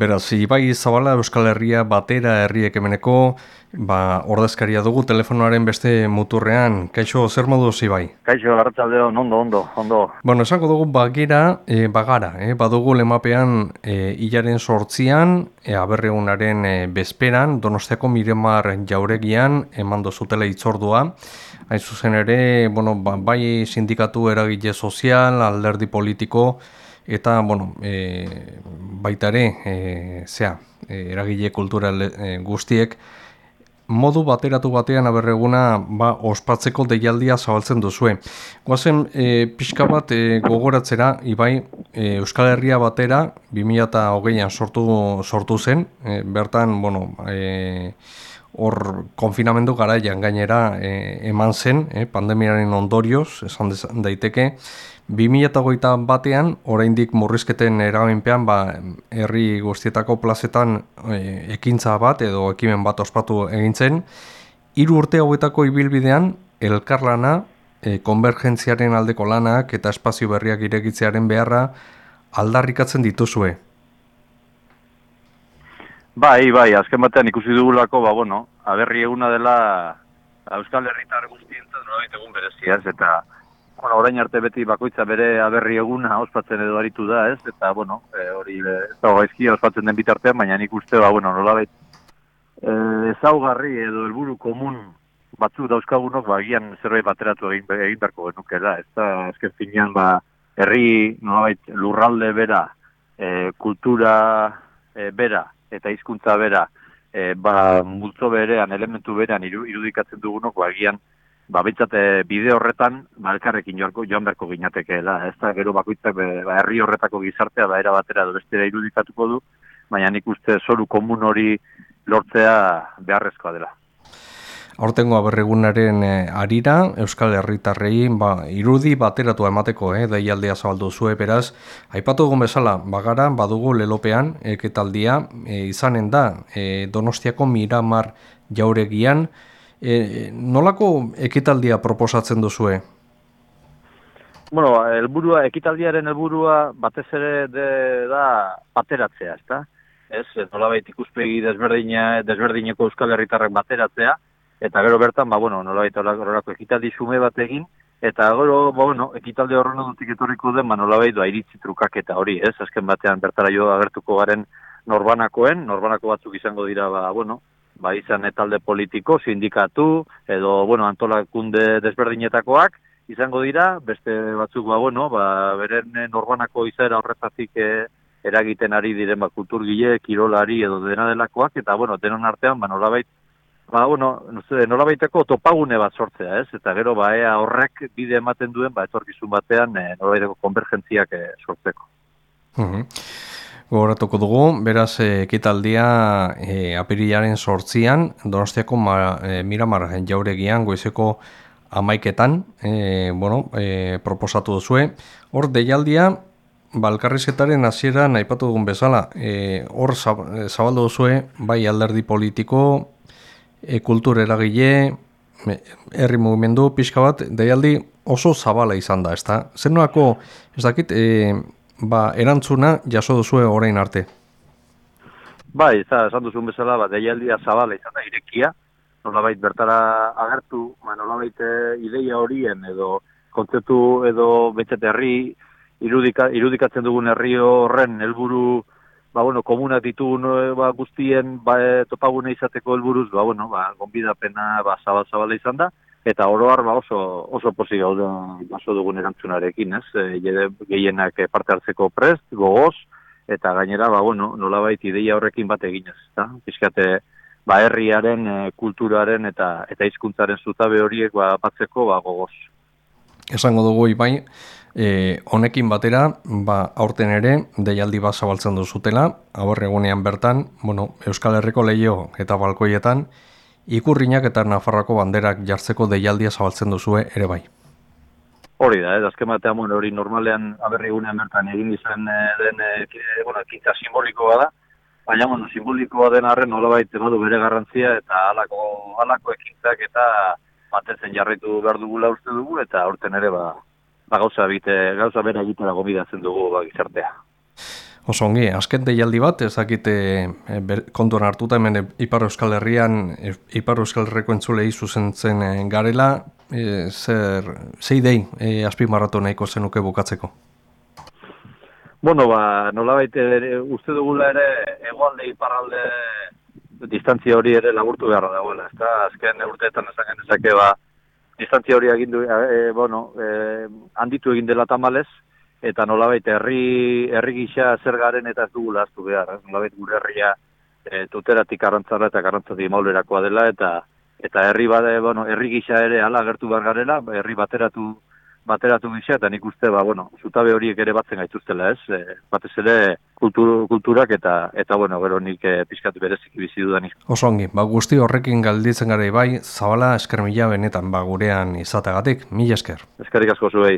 Beraz, Ibai Zabala Euskal Herria batera herriek emeneko, ba, ordezkaria dugu telefonoaren beste muturrean. Kaixo, zer modu Ibai? Kaixo, garratzaldeo, ondo, ondo, ondo. Bueno, esango dugu bagira, e, bagara, e, badugu lemapean e, hilaren sortzian, e, aberregunaren e, bezperan, donostiako miremar jauregian, eman dozutela itzordua. Hain zuzen ere, bueno, ba, bai sindikatu eragile sozial, alderdi politiko, eta bueno, e, baita ere, e, zea, e, eragile kultural e, guztiek, modu bateratu batean aberreguna ba, ospatzeko deialdia zabaltzen duzue. Goazen, e, pixka bat e, gogoratzera, ibai, e, Euskal Herria batera, 2008an sortu, sortu zen, e, bertan, bueno, e, hor konfinamendu garaian gainera e, eman zen, e, pandemiaren ondorioz, esan daiteke, 2008 batean, oraindik murrizketen eraginpean, ba, herri guztietako plazetan e, ekintza bat edo ekimen bat ospatu egin zen, hiru urte hauetako ibilbidean, elkarlana, e, konvergentziaren aldeko lanak eta espazio berriak irekitzearen beharra aldarrikatzen dituzue. Bai, bai, azken batean ikusi dugulako, ba, bueno, aberri eguna dela Euskal Herritar guztientzat nolabait egun berezia, ez, eta bueno, orain arte beti bakoitza bere aberri eguna ospatzen edo aritu da, ez, eta, bueno, e, hori e, ez da gaizki ospatzen den bitartean, baina nik uste, ba, bueno, nolabait e, ezaugarri edo helburu komun batzuk dauzkagunok, ba, gian zerbait bateratu egin, egin beharko genuke da, ez da, azken finean, ba, herri nolabait lurralde bera, e, kultura e, bera, eta hizkuntza bera e, ba, multzo berean, elementu berean irudikatzen dugunok, ba, egian, ba, bide horretan, ba, elkarrekin joarko, joan beharko ginatekeela. Ez da, gero bakoitzak, ba, herri horretako gizartea, ba, era batera, edo bestera irudikatuko du, baina nik uste zoru komun hori lortzea beharrezkoa dela. Hortengo aberregunaren eh, arira, Euskal Herritarrei ba, irudi bateratu emateko, eh, daialdea zabaldu zue, beraz, aipatu egun bezala, bagara, badugu lelopean, eketaldia, e, izanen da, e, Donostiako Miramar jauregian, e, nolako ekitaldia proposatzen duzue? Bueno, elburua, ekitaldiaren helburua batez ere de, da bateratzea, ezta? Ez, nolabait ikuspegi desberdina, desberdineko Euskal Herritarrek bateratzea, eta gero bertan, ba, bueno, nola baita horrelako ekitaldi sume bat egin, eta gero, ba, bueno, ekitaldi horren dutik etorriko den, ba, nola baita iritzi trukak eta hori, ez, azken batean bertara jo agertuko garen norbanakoen, norbanako batzuk izango dira, ba, bueno, ba, izan etalde politiko, sindikatu, edo, bueno, antolakunde desberdinetakoak, izango dira, beste batzuk, ba, bueno, ba, beren norbanako izaera horretatik eh, eragiten ari diren, ba, kulturgile, kirolari, edo dena delakoak, eta, bueno, denon artean, ba, nola ba, bueno, nola baiteko topagune bat sortzea, ez? Eta gero, ba, ea horrek bide ematen duen, ba, etorkizun batean, e, nola baiteko konvergentziak e, sortzeko. Mm Gogoratuko dugu, beraz, ekitaldia e, apirilaren sortzian, donostiako ma, e, miramar jauregian, goizeko amaiketan, e, bueno, e, proposatu duzue. Hor, deialdia, Balkarrizketaren hasiera aipatu dugun bezala, hor zabaldu duzue, bai alderdi politiko, e, kultur eragile, herri mugimendu pixka bat, daialdi oso zabala izan da, ezta? Zer noako, ez dakit, e, ba, erantzuna jaso duzue orain arte? Bai, ez esan duzun bezala, ba, daialdia zabala izan da, irekia, nolabait bertara agertu, ba, nolabait e, ideia horien edo kontzeptu edo betxete herri irudika, irudikatzen dugun herri horren helburu ba, bueno, komunak ditugun eh, ba, guztien ba, e, topagune izateko helburuz, ba, bueno, ba, gonbidapena ba, zabal-zabala izan da, eta oroar ba, oso, oso posi gaude baso dugun erantzunarekin, ez? E, gehienak parte hartzeko prest, gogoz, eta gainera, ba, bueno, nolabait ideia horrekin bat eginez, eta pizkate, ba, herriaren, e, kulturaren eta eta hizkuntzaren zutabe horiek ba, batzeko ba, gogoz. Esango dugu, Ibai, E, honekin batera, ba, aurten ere, deialdi bat zabaltzen duzutela, aborre egunean bertan, bueno, Euskal Herriko lehio eta balkoietan, ikurriñak eta Nafarroko banderak jartzeko deialdia zabaltzen duzue ere bai. Hori da, ez azken batean, bueno, hori normalean aberri egunean bertan egin izan e, den, e, bueno, kintza simbolikoa da, baina, bueno, simbolikoa den arren nola baita badu bere garrantzia eta alako, alako ekintzak eta batetzen jarritu behar dugula uste dugu eta aurten ere ba, ba, gauza, bite, gauza bera egitera gomidatzen dugu ba, gizartea. Oso ongi, azken deialdi bat, ez dakite e, ber- kontuan hartuta hemen e, Ipar Euskal Herrian, Ipar Euskal Herriko entzulei zuzentzen garela, e, zer, zei dei e, azpimarratu nahiko zenuke bukatzeko? Bueno, ba, nolabait uste dugula ere egoalde iparralde distantzia hori ere laburtu beharra dagoela, ezta? Azken urteetan esan genezake ba distantzia hori agindu e, bueno, e, handitu egin dela tamalez eta nolabait herri herri gisa zer garen eta ez dugula aztu behar, ez? Nolabait gure herria e, tuteratik arrantzara eta garrantzatik maulerakoa dela eta eta herri bade, bueno, herri gisa ere hala agertu behar garela, herri bateratu bateratu gisa, eta nik uste, ba, bueno, zutabe horiek ere batzen gaituztela, ez? E, batez ere kultur, kulturak eta, eta bueno, gero nik e, pixkat bereziki bizi dudanik. Oso ongi, ba, guzti horrekin galditzen gara bai, zabala esker mila benetan ba, gurean izatagatik, mila esker. Eskerrik asko zuei.